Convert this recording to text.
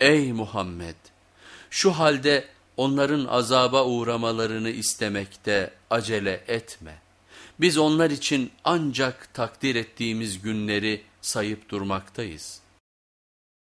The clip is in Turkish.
Ey Muhammed! Şu halde onların azaba uğramalarını istemekte acele etme. Biz onlar için ancak takdir ettiğimiz günleri sayıp durmaktayız.''